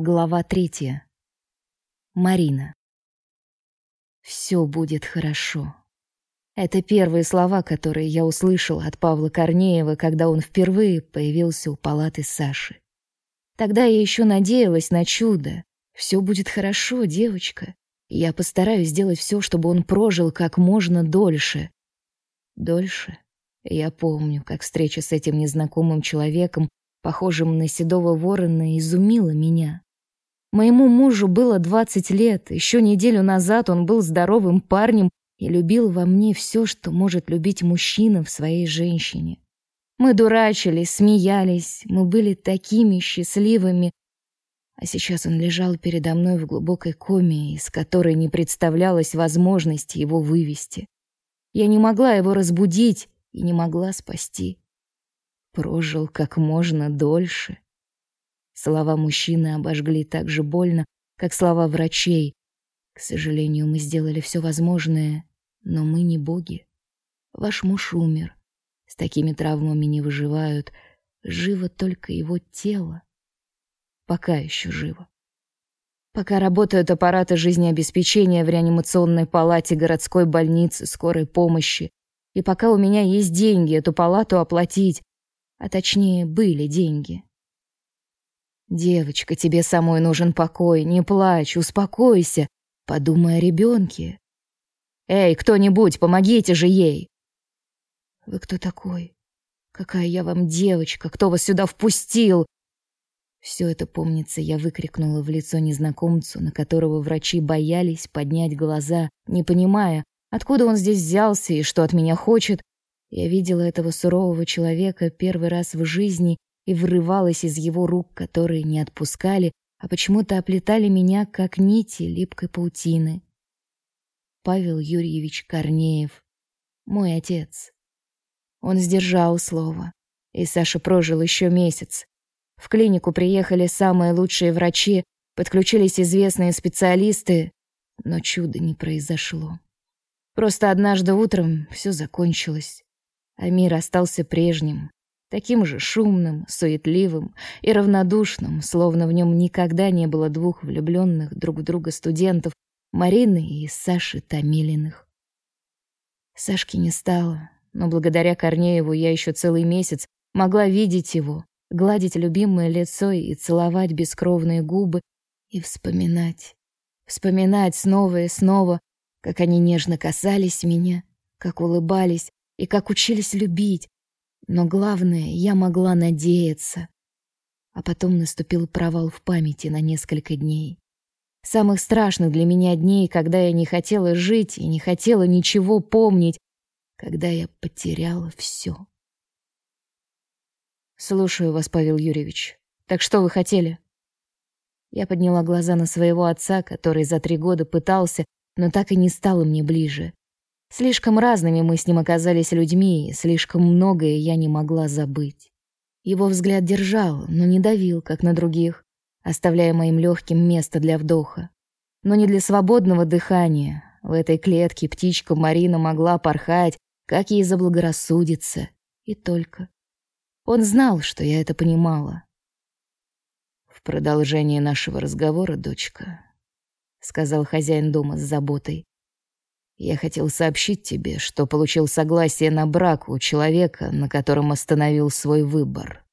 Глава третья. Марина. Все будет хорошо. Это первые слова, которые я услышала от Павла Корнеева, когда он впервые появился у палаты Саши. Тогда я еще надеялась на чудо. Все будет хорошо, девочка. Я постараюсь сделать все, чтобы он прожил как можно дольше. Дольше. Я помню, как встреча с этим незнакомым человеком, похожим на седого ворона, изумила меня. Моему мужу было 20 лет. Еще неделю назад он был здоровым парнем и любил во мне все, что может любить мужчина в своей женщине. Мы дурачились, смеялись, мы были такими счастливыми. А сейчас он лежал передо мной в глубокой коме, из которой не представлялось возможности его вывести. Я не могла его разбудить и не могла спасти. Прожил как можно дольше. Слова мужчины обожгли так же больно, как слова врачей. К сожалению, мы сделали все возможное, но мы не боги. Ваш муж умер. С такими травмами не выживают. Живо только его тело. Пока еще живо. Пока работают аппараты жизнеобеспечения в реанимационной палате городской больницы скорой помощи, и пока у меня есть деньги эту палату оплатить, а точнее были деньги, Девочка, тебе самой нужен покой, не плачь, успокойся, подумай о ребенке. Эй, кто-нибудь, помогите же ей. Вы кто такой? Какая я вам девочка? Кто вас сюда впустил? Все это, помнится, я выкрикнула в лицо незнакомцу, на которого врачи боялись поднять глаза, не понимая, откуда он здесь взялся и что от меня хочет. Я видела этого сурового человека первый раз в жизни и вырывалась из его рук, которые не отпускали, а почему-то оплетали меня, как нити липкой паутины. Павел Юрьевич Корнеев, мой отец. Он сдержал слово, и Саша прожил еще месяц. В клинику приехали самые лучшие врачи, подключились известные специалисты, но чуда не произошло. Просто однажды утром все закончилось, а мир остался прежним, таким же шумным, суетливым и равнодушным, словно в нем никогда не было двух влюбленных друг в друга студентов, Марины и Саши Томилиных. Сашки не стало, но благодаря Корнееву я еще целый месяц могла видеть его, гладить любимое лицо и целовать бескровные губы и вспоминать, вспоминать снова и снова, как они нежно касались меня, как улыбались и как учились любить, но главное, я могла надеяться. А потом наступил провал в памяти на несколько дней. Самых страшных для меня дней, когда я не хотела жить и не хотела ничего помнить, когда я потеряла все. Слушаю вас, Павел Юрьевич. Так что вы хотели? Я подняла глаза на своего отца, который за три года пытался, но так и не стал мне ближе. Слишком разными мы с ним оказались людьми, и слишком многое я не могла забыть. Его взгляд держал, но не давил, как на других, оставляя моим легким место для вдоха. Но не для свободного дыхания. В этой клетке птичка Марина могла порхать, как ей заблагорассудится, и только. Он знал, что я это понимала. В продолжение нашего разговора, дочка, сказал хозяин дома с заботой. Я хотел сообщить тебе, что получил согласие на брак у человека, на котором остановил свой выбор.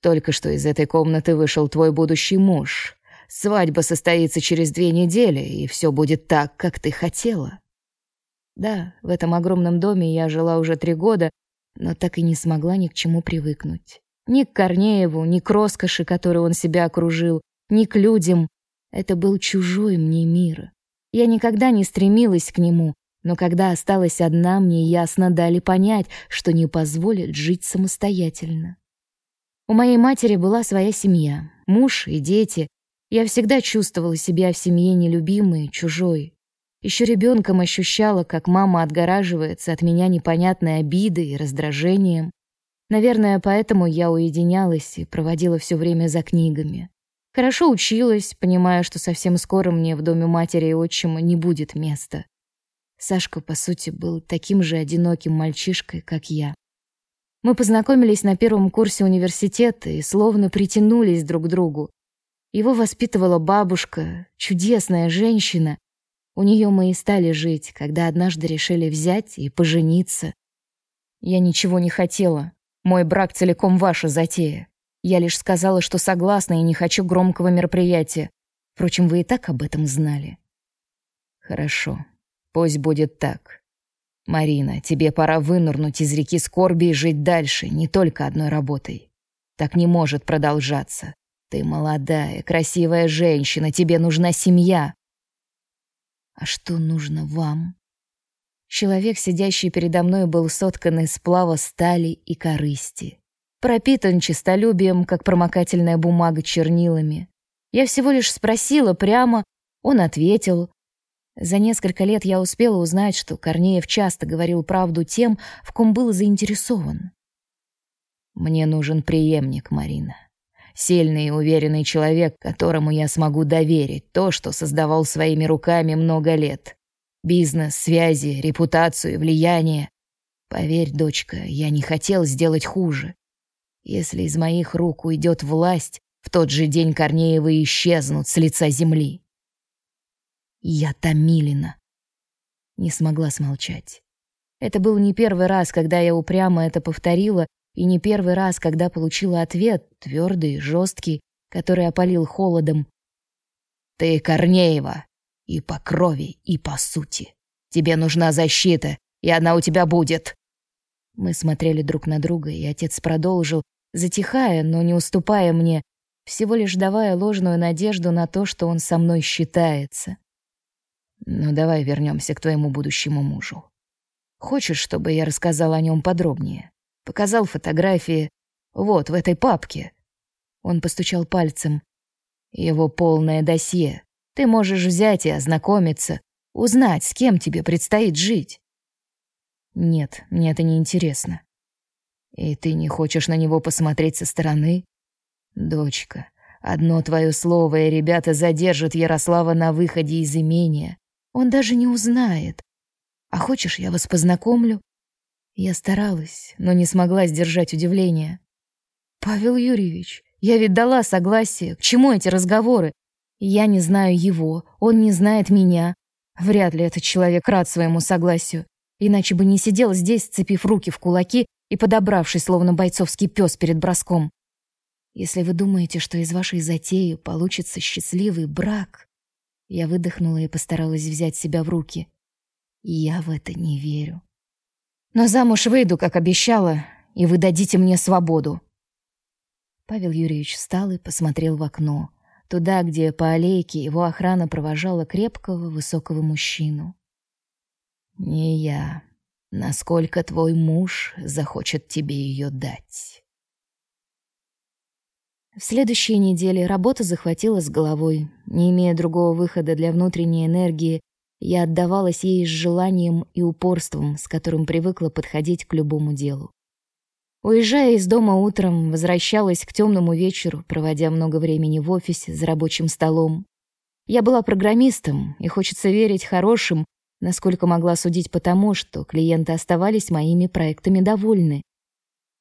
Только что из этой комнаты вышел твой будущий муж. Свадьба состоится через две недели, и все будет так, как ты хотела. Да, в этом огромном доме я жила уже три года, но так и не смогла ни к чему привыкнуть. Ни к Корнееву, ни к роскоши, которой он себя окружил, ни к людям. Это был чужой мне мир. Я никогда не стремилась к нему, но когда осталась одна, мне ясно дали понять, что не позволят жить самостоятельно. У моей матери была своя семья, муж и дети. Я всегда чувствовала себя в семье нелюбимой, чужой. Еще ребенком ощущала, как мама отгораживается от меня непонятной обидой и раздражением. Наверное, поэтому я уединялась и проводила все время за книгами. Хорошо училась, понимая, что совсем скоро мне в доме матери и отчима не будет места. Сашка, по сути, был таким же одиноким мальчишкой, как я. Мы познакомились на первом курсе университета и словно притянулись друг к другу. Его воспитывала бабушка, чудесная женщина. У нее мы и стали жить, когда однажды решили взять и пожениться. Я ничего не хотела. Мой брак целиком ваша затея. Я лишь сказала, что согласна и не хочу громкого мероприятия. Впрочем, вы и так об этом знали. Хорошо. Пусть будет так. Марина, тебе пора вынырнуть из реки скорби и жить дальше, не только одной работой. Так не может продолжаться. Ты молодая, красивая женщина, тебе нужна семья. А что нужно вам? Человек, сидящий передо мной, был соткан из сплава стали и корысти. Пропитан честолюбием, как промокательная бумага чернилами. Я всего лишь спросила прямо, он ответил. За несколько лет я успела узнать, что Корнеев часто говорил правду тем, в ком был заинтересован. «Мне нужен преемник, Марина. Сильный и уверенный человек, которому я смогу доверить то, что создавал своими руками много лет. Бизнес, связи, репутацию, влияние. Поверь, дочка, я не хотел сделать хуже. Если из моих рук уйдет власть, в тот же день Корнеевы исчезнут с лица земли. Я Томилина. Не смогла смолчать. Это был не первый раз, когда я упрямо это повторила, и не первый раз, когда получила ответ, твердый, жесткий, который опалил холодом. «Ты Корнеева!» И по крови, и по сути. Тебе нужна защита, и она у тебя будет. Мы смотрели друг на друга, и отец продолжил, затихая, но не уступая мне, всего лишь давая ложную надежду на то, что он со мной считается. Ну давай вернемся к твоему будущему мужу. Хочешь, чтобы я рассказал о нем подробнее? Показал фотографии. Вот, в этой папке. Он постучал пальцем. Его полное досье. Ты можешь взять и ознакомиться, узнать, с кем тебе предстоит жить. Нет, мне это не интересно. И ты не хочешь на него посмотреть со стороны? Дочка, одно твое слово, и ребята задержат Ярослава на выходе из имения. Он даже не узнает. А хочешь, я вас познакомлю? Я старалась, но не смогла сдержать удивление. Павел Юрьевич, я ведь дала согласие. К чему эти разговоры? Я не знаю его, он не знает меня. Вряд ли этот человек рад своему согласию, иначе бы не сидел здесь, сцепив руки в кулаки и подобравшись, словно бойцовский пес перед броском. Если вы думаете, что из вашей затеи получится счастливый брак, я выдохнула и постаралась взять себя в руки. Я в это не верю. Но замуж выйду, как обещала, и вы дадите мне свободу. Павел Юрьевич встал и посмотрел в окно туда, где по аллейке его охрана провожала крепкого, высокого мужчину. «Не я. Насколько твой муж захочет тебе ее дать?» В следующей неделе работа захватила с головой. Не имея другого выхода для внутренней энергии, я отдавалась ей с желанием и упорством, с которым привыкла подходить к любому делу. Уезжая из дома утром, возвращалась к темному вечеру, проводя много времени в офисе за рабочим столом. Я была программистом, и хочется верить хорошим, насколько могла судить по тому, что клиенты оставались моими проектами довольны.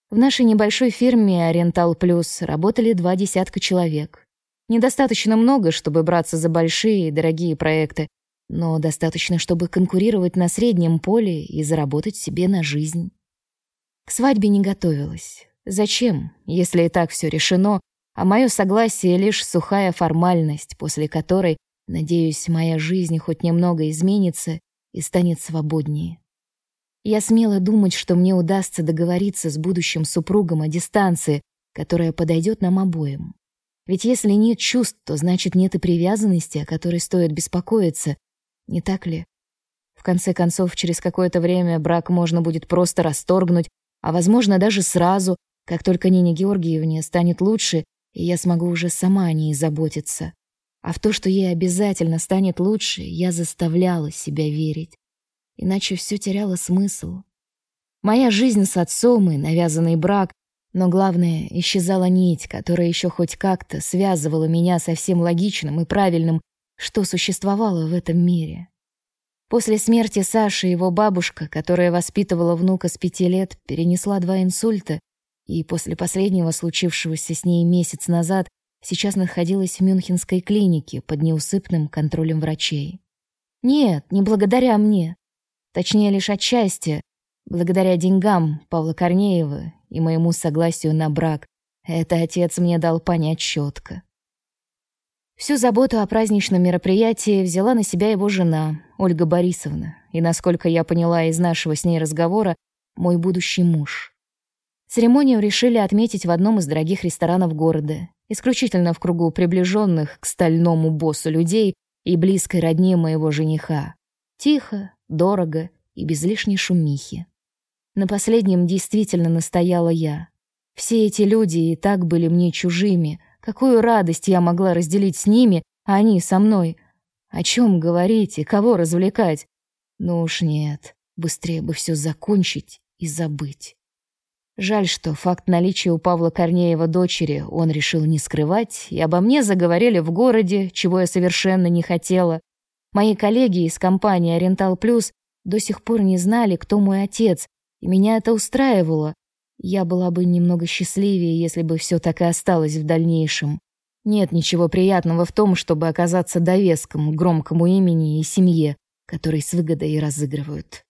В нашей небольшой фирме Oriental Plus работали два десятка человек. Недостаточно много, чтобы браться за большие и дорогие проекты, но достаточно, чтобы конкурировать на среднем поле и заработать себе на жизнь. К свадьбе не готовилась. Зачем, если и так все решено, а мое согласие лишь сухая формальность, после которой, надеюсь, моя жизнь хоть немного изменится и станет свободнее. Я смела думать, что мне удастся договориться с будущим супругом о дистанции, которая подойдет нам обоим. Ведь если нет чувств, то значит нет и привязанности, о которой стоит беспокоиться, не так ли? В конце концов, через какое-то время брак можно будет просто расторгнуть а, возможно, даже сразу, как только Нине Георгиевне станет лучше, и я смогу уже сама о ней заботиться. А в то, что ей обязательно станет лучше, я заставляла себя верить. Иначе все теряло смысл. Моя жизнь с отцом и навязанный брак, но главное, исчезала нить, которая еще хоть как-то связывала меня со всем логичным и правильным, что существовало в этом мире. После смерти Саши его бабушка, которая воспитывала внука с пяти лет, перенесла два инсульта, и после последнего случившегося с ней месяц назад сейчас находилась в Мюнхенской клинике под неусыпным контролем врачей. Нет, не благодаря мне. Точнее, лишь отчасти. Благодаря деньгам Павла Корнеева и моему согласию на брак. Это отец мне дал понять четко. Всю заботу о праздничном мероприятии взяла на себя его жена, Ольга Борисовна, и, насколько я поняла из нашего с ней разговора, мой будущий муж. Церемонию решили отметить в одном из дорогих ресторанов города, исключительно в кругу приближенных к стальному боссу людей и близкой родне моего жениха. Тихо, дорого и без лишней шумихи. На последнем действительно настояла я. Все эти люди и так были мне чужими. Какую радость я могла разделить с ними, а они со мной? О чем говорить и кого развлекать? Ну уж нет, быстрее бы все закончить и забыть. Жаль, что факт наличия у Павла Корнеева дочери он решил не скрывать, и обо мне заговорили в городе, чего я совершенно не хотела. Мои коллеги из компании «Ориентал Плюс» до сих пор не знали, кто мой отец, и меня это устраивало. Я была бы немного счастливее, если бы все так и осталось в дальнейшем. Нет ничего приятного в том, чтобы оказаться довеском громкому имени и семье, который с выгодой и разыгрывают.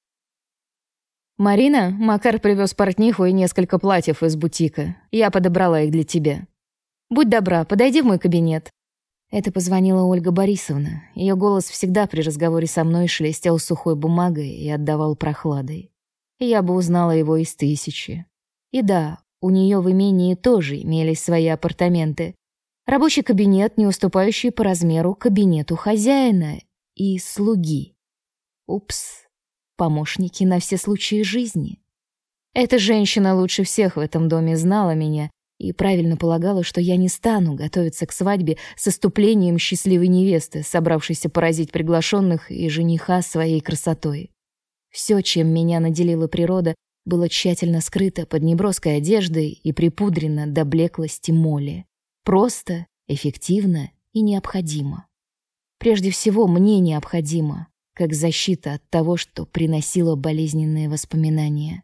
«Марина, Макар привез портниху и несколько платьев из бутика. Я подобрала их для тебя. Будь добра, подойди в мой кабинет». Это позвонила Ольга Борисовна. Ее голос всегда при разговоре со мной шелестел сухой бумагой и отдавал прохладой. Я бы узнала его из тысячи. И да, у нее в имении тоже имелись свои апартаменты. Рабочий кабинет, не уступающий по размеру кабинету хозяина и слуги. Упс помощники на все случаи жизни. Эта женщина лучше всех в этом доме знала меня и правильно полагала, что я не стану готовиться к свадьбе с оступлением счастливой невесты, собравшейся поразить приглашенных и жениха своей красотой. Все, чем меня наделила природа, было тщательно скрыто под неброской одеждой и припудрено до блеклости моли. Просто, эффективно и необходимо. Прежде всего, мне необходимо как защита от того, что приносило болезненные воспоминания.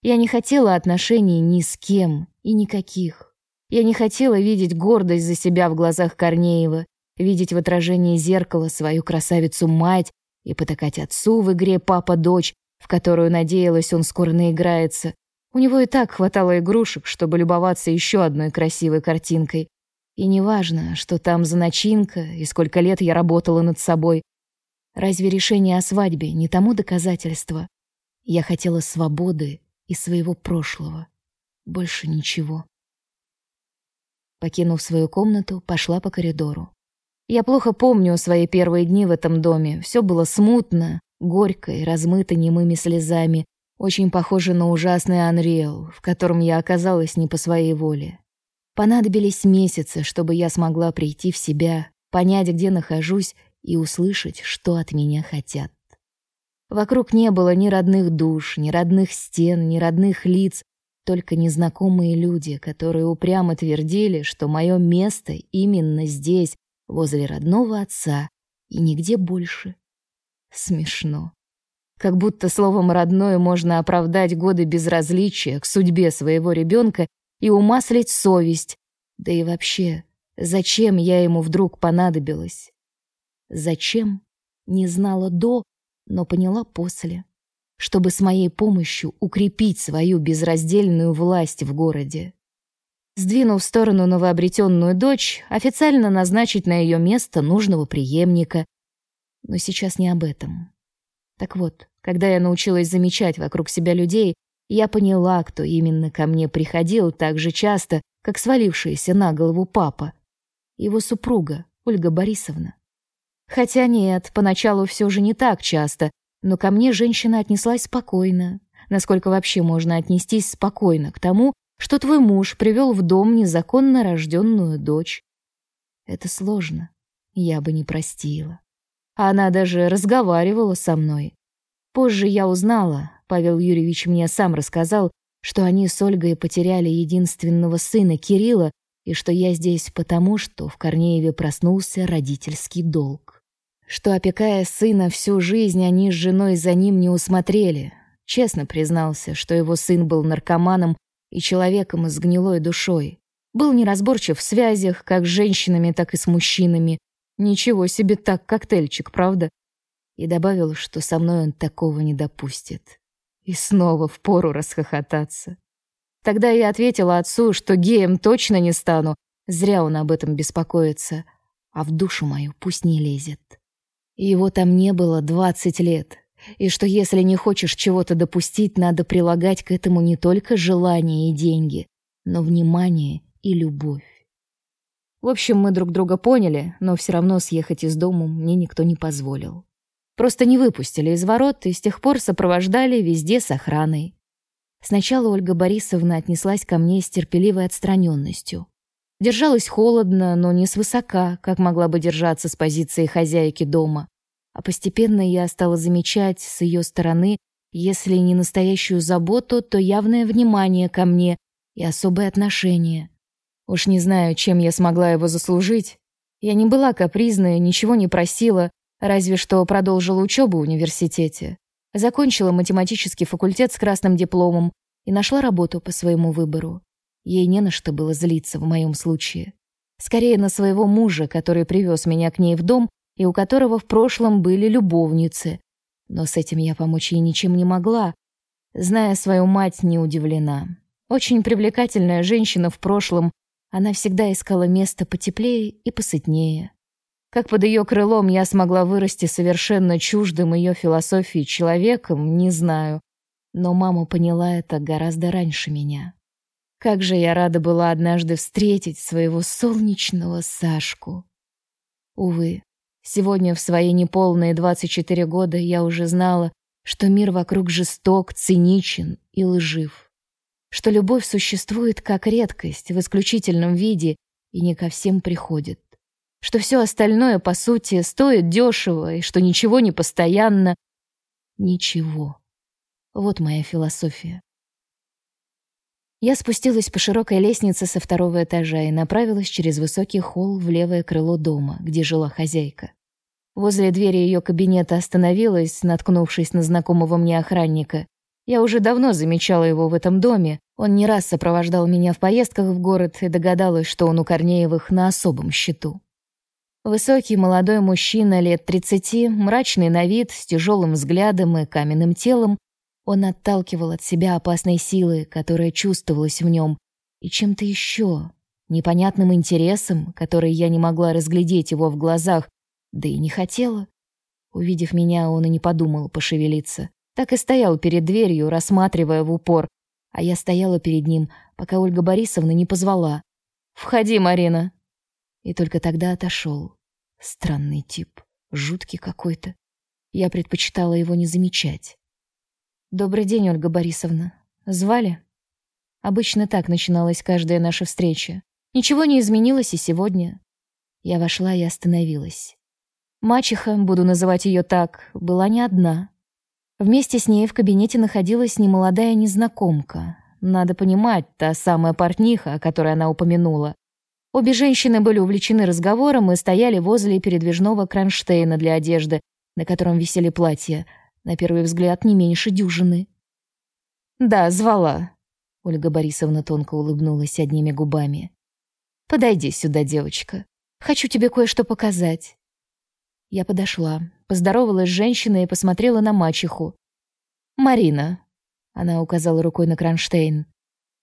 Я не хотела отношений ни с кем и никаких. Я не хотела видеть гордость за себя в глазах Корнеева, видеть в отражении зеркала свою красавицу-мать и потакать отцу в игре «папа-дочь», в которую, надеялась, он скоро наиграется. У него и так хватало игрушек, чтобы любоваться еще одной красивой картинкой. И неважно, что там за начинка и сколько лет я работала над собой, Разве решение о свадьбе не тому доказательство? Я хотела свободы и своего прошлого. Больше ничего. Покинув свою комнату, пошла по коридору. Я плохо помню свои первые дни в этом доме. Все было смутно, горько и размыто немыми слезами, очень похоже на ужасный Анриэл, в котором я оказалась не по своей воле. Понадобились месяцы, чтобы я смогла прийти в себя, понять, где нахожусь и услышать, что от меня хотят. Вокруг не было ни родных душ, ни родных стен, ни родных лиц, только незнакомые люди, которые упрямо твердили, что мое место именно здесь, возле родного отца, и нигде больше. Смешно. Как будто словом «родной» можно оправдать годы безразличия к судьбе своего ребенка и умаслить совесть. Да и вообще, зачем я ему вдруг понадобилась? Зачем? Не знала до, но поняла после. Чтобы с моей помощью укрепить свою безраздельную власть в городе. Сдвинув в сторону новообретенную дочь, официально назначить на ее место нужного преемника. Но сейчас не об этом. Так вот, когда я научилась замечать вокруг себя людей, я поняла, кто именно ко мне приходил так же часто, как свалившаяся на голову папа. Его супруга, Ольга Борисовна. Хотя нет, поначалу все же не так часто, но ко мне женщина отнеслась спокойно. Насколько вообще можно отнестись спокойно к тому, что твой муж привел в дом незаконно рожденную дочь? Это сложно. Я бы не простила. Она даже разговаривала со мной. Позже я узнала, Павел Юрьевич мне сам рассказал, что они с Ольгой потеряли единственного сына Кирилла и что я здесь потому, что в Корнееве проснулся родительский долг что, опекая сына всю жизнь, они с женой за ним не усмотрели. Честно признался, что его сын был наркоманом и человеком с гнилой душой. Был неразборчив в связях, как с женщинами, так и с мужчинами. Ничего себе так коктейльчик, правда? И добавил, что со мной он такого не допустит. И снова впору расхохотаться. Тогда я ответила отцу, что геем точно не стану, зря он об этом беспокоится, а в душу мою пусть не лезет. Его там не было двадцать лет, и что если не хочешь чего-то допустить, надо прилагать к этому не только желание и деньги, но внимание и любовь. В общем, мы друг друга поняли, но все равно съехать из дома мне никто не позволил. Просто не выпустили из ворот и с тех пор сопровождали везде с охраной. Сначала Ольга Борисовна отнеслась ко мне с терпеливой отстраненностью. Держалась холодно, но не свысока, как могла бы держаться с позиции хозяйки дома. А постепенно я стала замечать с ее стороны, если не настоящую заботу, то явное внимание ко мне и особое отношение. Уж не знаю, чем я смогла его заслужить. Я не была капризной, ничего не просила, разве что продолжила учебу в университете. Закончила математический факультет с красным дипломом и нашла работу по своему выбору. Ей не на что было злиться в моем случае. Скорее на своего мужа, который привез меня к ней в дом и у которого в прошлом были любовницы. Но с этим я помочь ей ничем не могла. Зная свою мать, не удивлена. Очень привлекательная женщина в прошлом, она всегда искала место потеплее и посытнее. Как под ее крылом я смогла вырасти совершенно чуждым ее философии человеком, не знаю. Но мама поняла это гораздо раньше меня. Как же я рада была однажды встретить своего солнечного Сашку. Увы, сегодня в свои неполные 24 года я уже знала, что мир вокруг жесток, циничен и лжив. Что любовь существует как редкость в исключительном виде и не ко всем приходит что все остальное, по сути, стоит дешево и что ничего не постоянно. Ничего. Вот моя философия. Я спустилась по широкой лестнице со второго этажа и направилась через высокий холл в левое крыло дома, где жила хозяйка. Возле двери ее кабинета остановилась, наткнувшись на знакомого мне охранника. Я уже давно замечала его в этом доме. Он не раз сопровождал меня в поездках в город и догадалась, что он у Корнеевых на особом счету. Высокий молодой мужчина лет тридцати, мрачный на вид, с тяжелым взглядом и каменным телом, он отталкивал от себя опасной силы, которая чувствовалась в нем, и чем-то еще, непонятным интересом, который я не могла разглядеть его в глазах, да и не хотела. Увидев меня, он и не подумал пошевелиться. Так и стоял перед дверью, рассматривая в упор, а я стояла перед ним, пока Ольга Борисовна не позвала. «Входи, Марина!» И только тогда отошел. Странный тип, жуткий какой-то. Я предпочитала его не замечать. «Добрый день, Ольга Борисовна. Звали?» Обычно так начиналась каждая наша встреча. Ничего не изменилось и сегодня. Я вошла и остановилась. Мачеха, буду называть ее так, была не одна. Вместе с ней в кабинете находилась немолодая незнакомка. Надо понимать, та самая портниха, о которой она упомянула. Обе женщины были увлечены разговором и стояли возле передвижного кронштейна для одежды, на котором висели платья, на первый взгляд не меньше дюжины. «Да, звала», — Ольга Борисовна тонко улыбнулась одними губами. «Подойди сюда, девочка. Хочу тебе кое-что показать». Я подошла, поздоровалась с женщиной и посмотрела на мачеху. «Марина», — она указала рукой на кронштейн,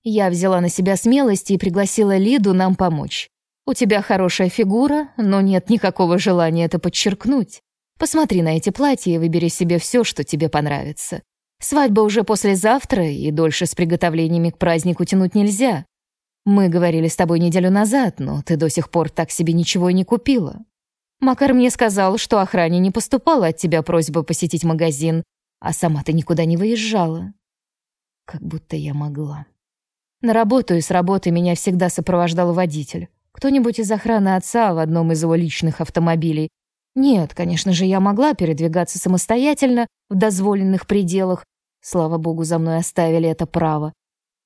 я взяла на себя смелость и пригласила Лиду нам помочь. У тебя хорошая фигура, но нет никакого желания это подчеркнуть. Посмотри на эти платья и выбери себе все, что тебе понравится. Свадьба уже послезавтра, и дольше с приготовлениями к празднику тянуть нельзя. Мы говорили с тобой неделю назад, но ты до сих пор так себе ничего и не купила. Макар мне сказал, что охране не поступала от тебя просьба посетить магазин, а сама ты никуда не выезжала. Как будто я могла. На работу и с работы меня всегда сопровождал водитель. Кто-нибудь из охраны отца в одном из его личных автомобилей. Нет, конечно же, я могла передвигаться самостоятельно в дозволенных пределах. Слава богу, за мной оставили это право.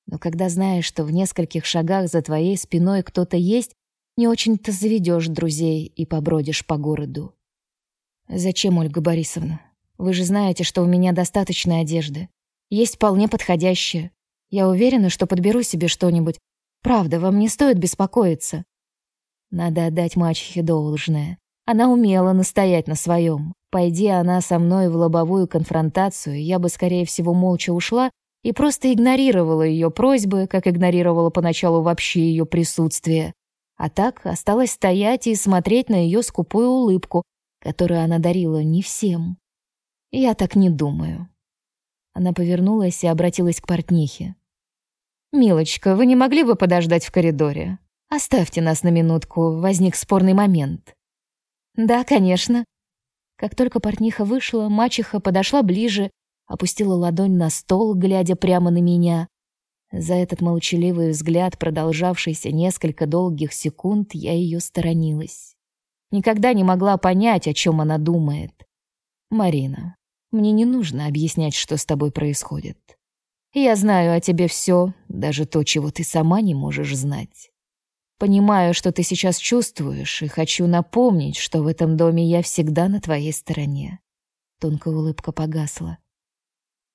Но когда знаешь, что в нескольких шагах за твоей спиной кто-то есть, не очень-то заведешь друзей и побродишь по городу. Зачем, Ольга Борисовна? Вы же знаете, что у меня достаточно одежды. Есть вполне подходящая. Я уверена, что подберу себе что-нибудь. Правда, вам не стоит беспокоиться. Надо отдать мачехе должное. Она умела настоять на своем. Пойди она со мной в лобовую конфронтацию, я бы, скорее всего, молча ушла и просто игнорировала ее просьбы, как игнорировала поначалу вообще ее присутствие. А так осталось стоять и смотреть на ее скупую улыбку, которую она дарила не всем. Я так не думаю. Она повернулась и обратилась к портнихе. «Милочка, вы не могли бы подождать в коридоре? Оставьте нас на минутку, возник спорный момент». «Да, конечно». Как только портниха вышла, мачеха подошла ближе, опустила ладонь на стол, глядя прямо на меня. За этот молчаливый взгляд, продолжавшийся несколько долгих секунд, я ее сторонилась. Никогда не могла понять, о чем она думает. «Марина, мне не нужно объяснять, что с тобой происходит. Я знаю о тебе все, даже то, чего ты сама не можешь знать. Понимаю, что ты сейчас чувствуешь, и хочу напомнить, что в этом доме я всегда на твоей стороне». Тонкая улыбка погасла.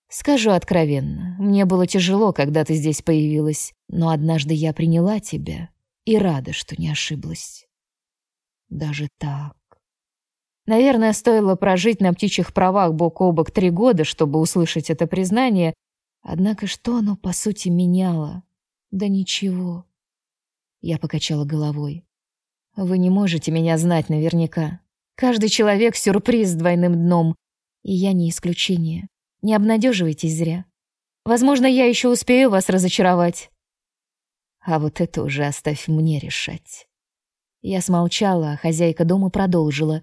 Скажу откровенно, мне было тяжело, когда ты здесь появилась, но однажды я приняла тебя и рада, что не ошиблась. Даже так. Наверное, стоило прожить на птичьих правах бок о бок три года, чтобы услышать это признание. Однако что оно, по сути, меняло? Да ничего. Я покачала головой. Вы не можете меня знать наверняка. Каждый человек — сюрприз с двойным дном, и я не исключение. Не обнадеживайтесь зря. Возможно, я еще успею вас разочаровать. А вот это уже оставь мне решать. Я смолчала, а хозяйка дома продолжила.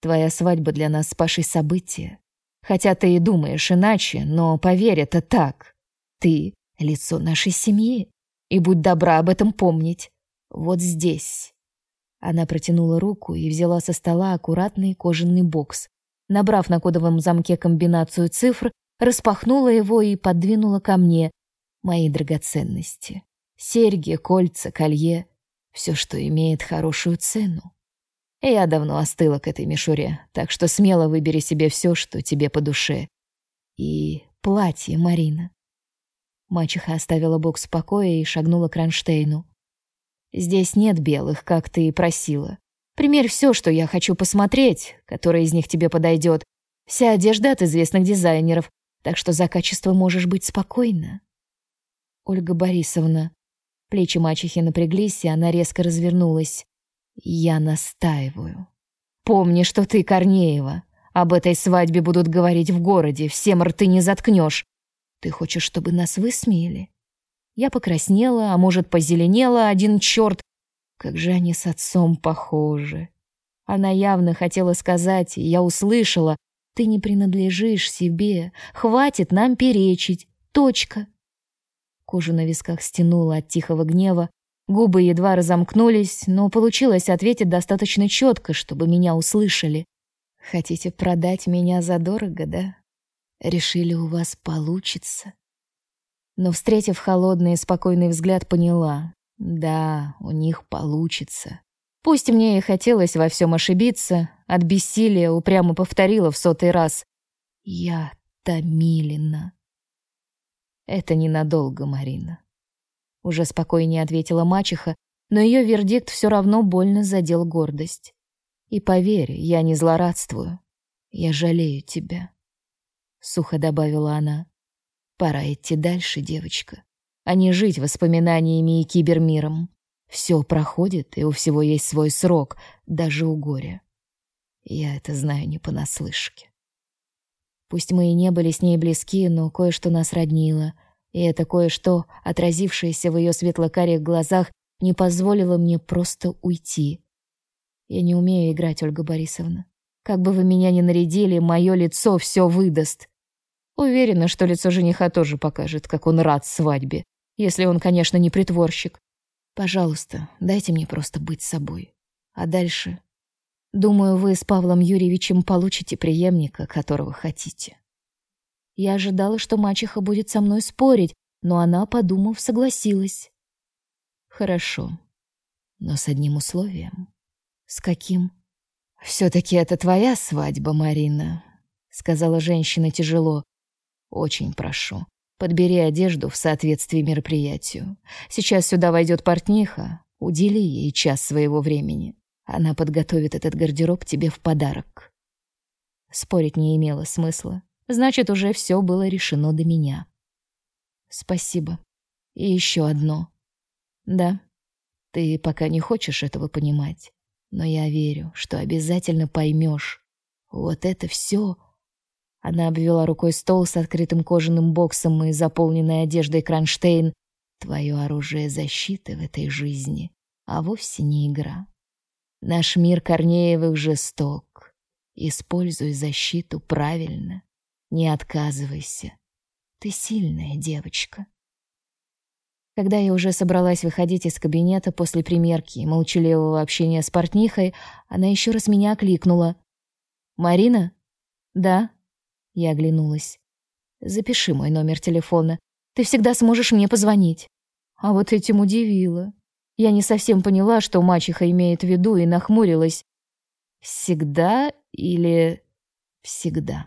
Твоя свадьба для нас с событие. Хотя ты и думаешь иначе, но поверь, это так. Ты — лицо нашей семьи. И будь добра об этом помнить. Вот здесь. Она протянула руку и взяла со стола аккуратный кожаный бокс. Набрав на кодовом замке комбинацию цифр, распахнула его и подвинула ко мне мои драгоценности. Серьги, кольца, колье — все, что имеет хорошую цену. Я давно остыла к этой мишуре, так что смело выбери себе все, что тебе по душе. И платье, Марина. Мачеха оставила бокс в покое и шагнула к Ранштейну. Здесь нет белых, как ты и просила. Примерь все, что я хочу посмотреть, которое из них тебе подойдет. Вся одежда от известных дизайнеров, так что за качество можешь быть спокойна. Ольга Борисовна. Плечи мачехи напряглись, и она резко развернулась. Я настаиваю. Помни, что ты Корнеева. Об этой свадьбе будут говорить в городе, всем рты не заткнешь. Ты хочешь, чтобы нас высмеяли? Я покраснела, а может, позеленела, один черт. Как же они с отцом похожи. Она явно хотела сказать, и я услышала, ты не принадлежишь себе, хватит нам перечить, точка. Кожу на висках стянула от тихого гнева, Губы едва разомкнулись, но получилось ответить достаточно четко, чтобы меня услышали. Хотите продать меня задорого, да? Решили, у вас получится. Но, встретив холодный и спокойный взгляд, поняла. Да, у них получится. Пусть мне и хотелось во всем ошибиться, от бессилия упрямо повторила в сотый раз. Я Томилина. Это ненадолго, Марина. Уже спокойнее ответила мачеха, но ее вердикт все равно больно задел гордость. И поверь, я не злорадствую. Я жалею тебя. Сухо добавила она. Пора идти дальше, девочка, а не жить воспоминаниями и кибермиром. Все проходит, и у всего есть свой срок, даже у горя. Я это знаю не понаслышке. Пусть мы и не были с ней близки, но кое-что нас роднило — и это кое-что, отразившееся в ее светло-карих глазах, не позволило мне просто уйти. Я не умею играть, Ольга Борисовна. Как бы вы меня ни нарядили, мое лицо все выдаст. Уверена, что лицо жениха тоже покажет, как он рад свадьбе, если он, конечно, не притворщик. Пожалуйста, дайте мне просто быть собой. А дальше... Думаю, вы с Павлом Юрьевичем получите преемника, которого хотите. Я ожидала, что мачеха будет со мной спорить, но она, подумав, согласилась. Хорошо. Но с одним условием. С каким? Все-таки это твоя свадьба, Марина, сказала женщина тяжело. Очень прошу. Подбери одежду в соответствии мероприятию. Сейчас сюда войдет портниха. Удели ей час своего времени. Она подготовит этот гардероб тебе в подарок. Спорить не имело смысла. Значит, уже все было решено до меня. Спасибо. И еще одно. Да, ты пока не хочешь этого понимать, но я верю, что обязательно поймешь. Вот это все. Она обвела рукой стол с открытым кожаным боксом и заполненной одеждой кронштейн. Твое оружие защиты в этой жизни, а вовсе не игра. Наш мир Корнеевых жесток. Используй защиту правильно. Не отказывайся. Ты сильная девочка. Когда я уже собралась выходить из кабинета после примерки и молчаливого общения с портнихой, она еще раз меня окликнула. «Марина?» «Да?» Я оглянулась. «Запиши мой номер телефона. Ты всегда сможешь мне позвонить». А вот этим удивила. Я не совсем поняла, что мачеха имеет в виду, и нахмурилась. «Всегда или...» «Всегда».